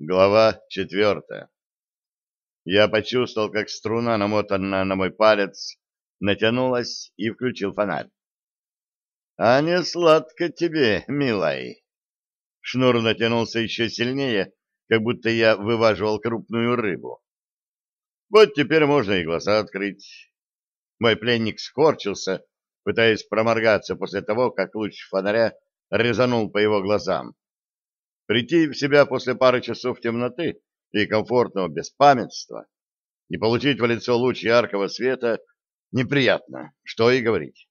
Глава четвертая. Я почувствовал, как струна, намотанная на мой палец, натянулась и включил фонарь. — А не сладко тебе, милай. Шнур натянулся еще сильнее, как будто я вываживал крупную рыбу. Вот теперь можно и глаза открыть. Мой пленник скорчился, пытаясь проморгаться после того, как луч фонаря резанул по его глазам. Прийти в себя после пары часов темноты и комфортного беспамятства и получить в лицо луч яркого света неприятно, что и говорить.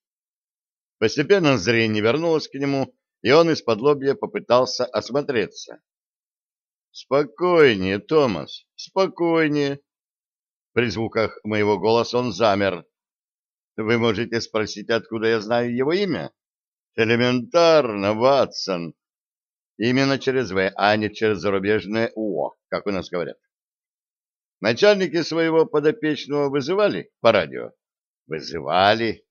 Постепенно зрение вернулось к нему, и он из-под лобья попытался осмотреться. «Спокойнее, Томас, спокойнее!» При звуках моего голоса он замер. «Вы можете спросить, откуда я знаю его имя?» «Элементарно, Ватсон!» Именно через В, а не через зарубежное УО, как у нас говорят. Начальники своего подопечного вызывали по радио? Вызывали.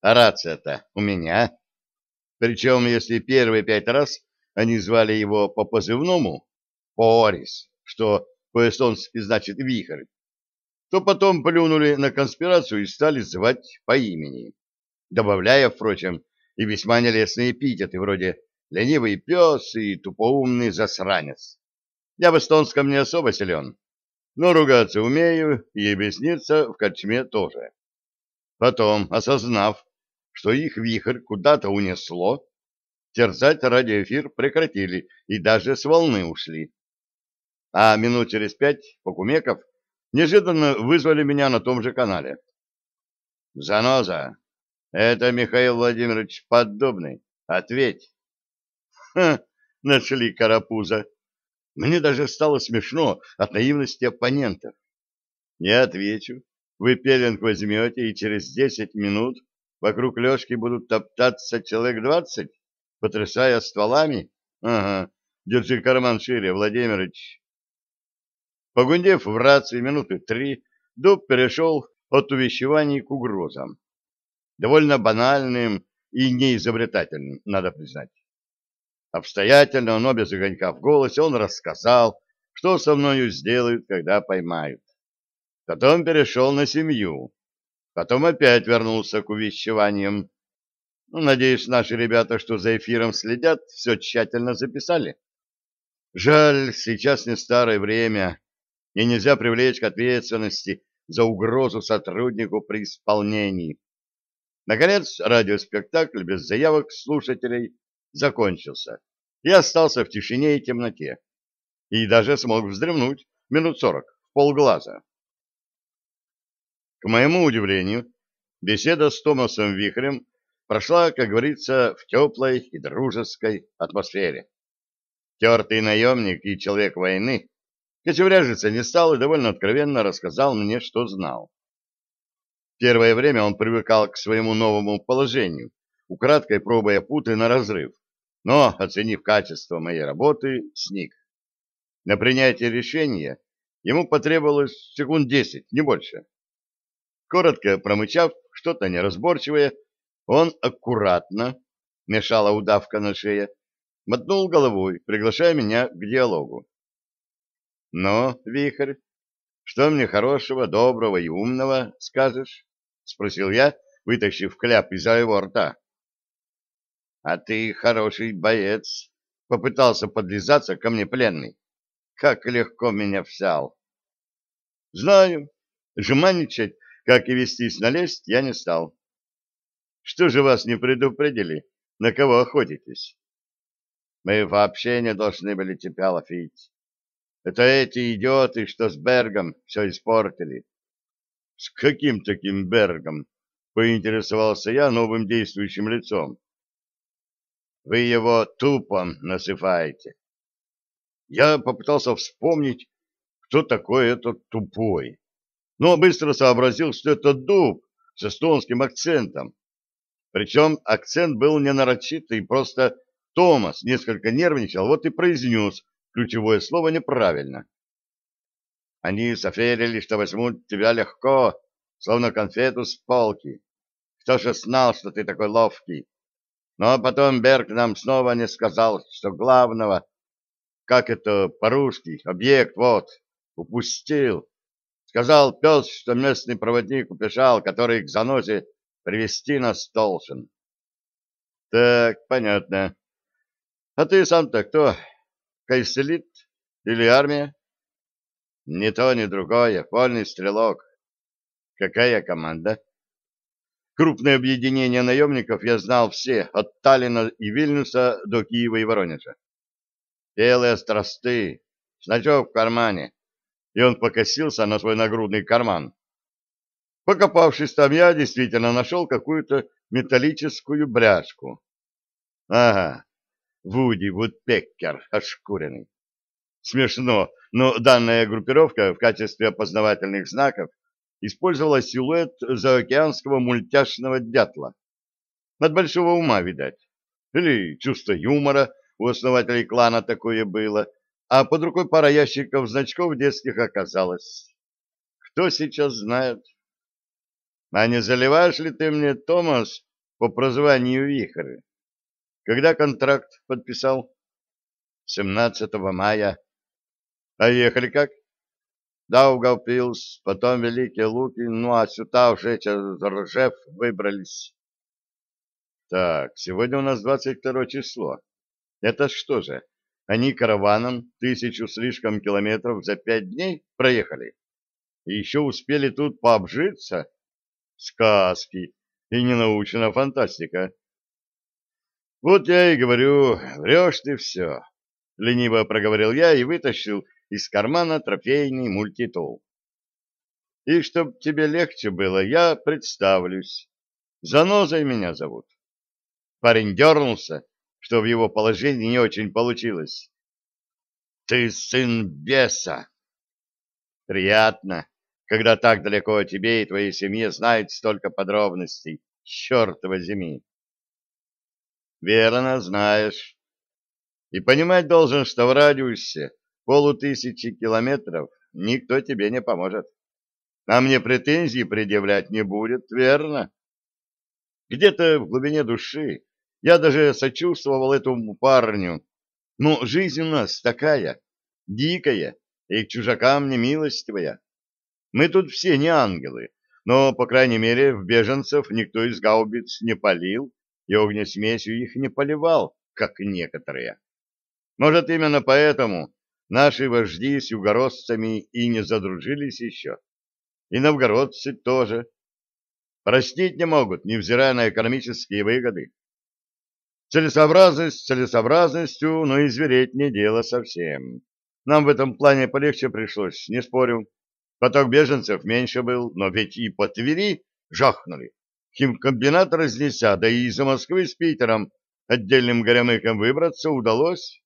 А рация-то у меня. Причем, если первые пять раз они звали его по позывному, Порис, что по-эстонски значит «вихрь», то потом плюнули на конспирацию и стали звать по имени, добавляя, впрочем, и весьма нелестные эпитеты вроде ленивый пес и тупоумный засранец. Я в эстонском не особо силен, но ругаться умею и объясниться в корчме тоже. Потом, осознав, что их вихрь куда-то унесло, терзать радиоэфир прекратили и даже с волны ушли. А минут через пять Покумеков неожиданно вызвали меня на том же канале. «Заноза, это Михаил Владимирович Поддубный. Ответь!» Ха, нашли карапуза. Мне даже стало смешно от наивности оппонентов. Не отвечу. Вы пеленг возьмете, и через десять минут вокруг Лешки будут топтаться человек двадцать, потрясая стволами? Ага, держи карман шире, Владимирович. Погундев в рации минуты три, Дуб перешел от увещеваний к угрозам. Довольно банальным и неизобретательным, надо признать. Обстоятельно, но без огонька в голосе, он рассказал, что со мною сделают, когда поймают. Потом перешел на семью. Потом опять вернулся к увещеваниям. Ну, надеюсь, наши ребята, что за эфиром следят, все тщательно записали. Жаль, сейчас не старое время, и нельзя привлечь к ответственности за угрозу сотруднику при исполнении. Наконец, радиоспектакль без заявок слушателей закончился, и остался в тишине и темноте. И даже смог вздремнуть минут сорок, полглаза. К моему удивлению, беседа с Томасом Вихрем прошла, как говорится, в теплой и дружеской атмосфере. Тертый наемник и человек войны кочевряжиться не стал и довольно откровенно рассказал мне, что знал. Первое время он привыкал к своему новому положению, украдкой пробуя путы на разрыв, но, оценив качество моей работы, сник. На принятие решения ему потребовалось секунд десять, не больше. Коротко промычав что-то неразборчивое, он аккуратно, мешала удавка на шее, мотнул головой, приглашая меня к диалогу. «Ну, вихрь, что мне хорошего, доброго и умного скажешь?» — спросил я, вытащив кляп изо его рта. А ты хороший боец, — попытался подлизаться ко мне пленный. Как легко меня взял. Знаю. Жеманничать, как и вестись на лесть, я не стал. Что же вас не предупредили? На кого охотитесь? Мы вообще не должны были тебя ловить. Это эти идиоты, что с Бергом все испортили. С каким таким Бергом? Поинтересовался я новым действующим лицом. Вы его тупом насыпаете. Я попытался вспомнить, кто такой этот тупой, но быстро сообразил, что это дуб с эстонским акцентом. Причем акцент был не нарочитый, просто Томас несколько нервничал, вот и произнес ключевое слово неправильно. Они соферили, что возьмут тебя легко, словно конфету с полки. Кто же знал, что ты такой ловкий? Но потом Берг нам снова не сказал, что главного... как это по-русски, объект, вот, упустил. Сказал пес, что местный проводник упешал, который к занозе привести нас должен. Так, понятно. А ты сам-то кто? Кайселит или армия? Ни то, ни другое. Вольный стрелок. Какая команда? Крупное объединение наемников я знал все, от Таллина и Вильнюса до Киева и Воронежа. Белые страсты, значок в кармане. И он покосился на свой нагрудный карман. Покопавшись там, я действительно нашел какую-то металлическую бряжку. Ага, Вуди Вудпеккер, ошкуренный. Смешно, но данная группировка в качестве опознавательных знаков использовала силуэт заокеанского мультяшного дятла. От большого ума, видать. Или чувство юмора у основателей клана такое было, а под рукой пара ящиков значков детских оказалось. Кто сейчас знает? А не заливаешь ли ты мне, Томас, по прозванию Вихрь? Когда контракт подписал? 17 мая. А ехали как? Даугавпилс, потом Великие Луки, ну а сюда уже через Ржев выбрались. Так, сегодня у нас 22 число. Это что же, они караваном тысячу слишком километров за пять дней проехали? И еще успели тут пообжиться? Сказки и ненаучная фантастика. Вот я и говорю, врешь ты все. Лениво проговорил я и вытащил из кармана трофейный мультитул. И чтоб тебе легче было, я представлюсь. Занозой меня зовут. Парень дернулся, что в его положении не очень получилось. Ты сын беса. Приятно, когда так далеко о тебе и твоей семье знают столько подробностей. Черт возьми. Верно знаешь. И понимать должен, что в радиусе полутысячи километров никто тебе не поможет. А мне претензий предъявлять не будет, верно? Где-то в глубине души я даже сочувствовал этому парню. Но жизнь у нас такая, дикая, и к чужакам не милостивая. Мы тут все не ангелы, но, по крайней мере, в беженцев никто из гаубиц не палил и огнесмесью их не поливал, как некоторые. Может, именно поэтому Наши вожди с югородцами и не задружились еще. И новгородцы тоже. Простить не могут, невзирая на экономические выгоды. Целесообразность целесообразностью, но и звереть не дело совсем. Нам в этом плане полегче пришлось, не спорю. Поток беженцев меньше был, но ведь и по Твери жахнули. Химкомбинат разнеся, да и из Москвы с Питером отдельным горемыкам выбраться удалось.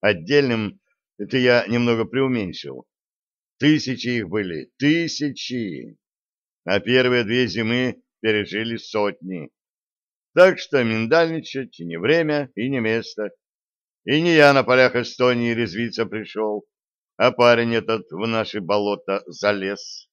Отдельным это я немного преуменьшил. Тысячи их были, тысячи. А первые две зимы пережили сотни. Так что миндальничать не время, и не место. И не я на полях Эстонии резвиться пришел, а парень этот в наши болота залез.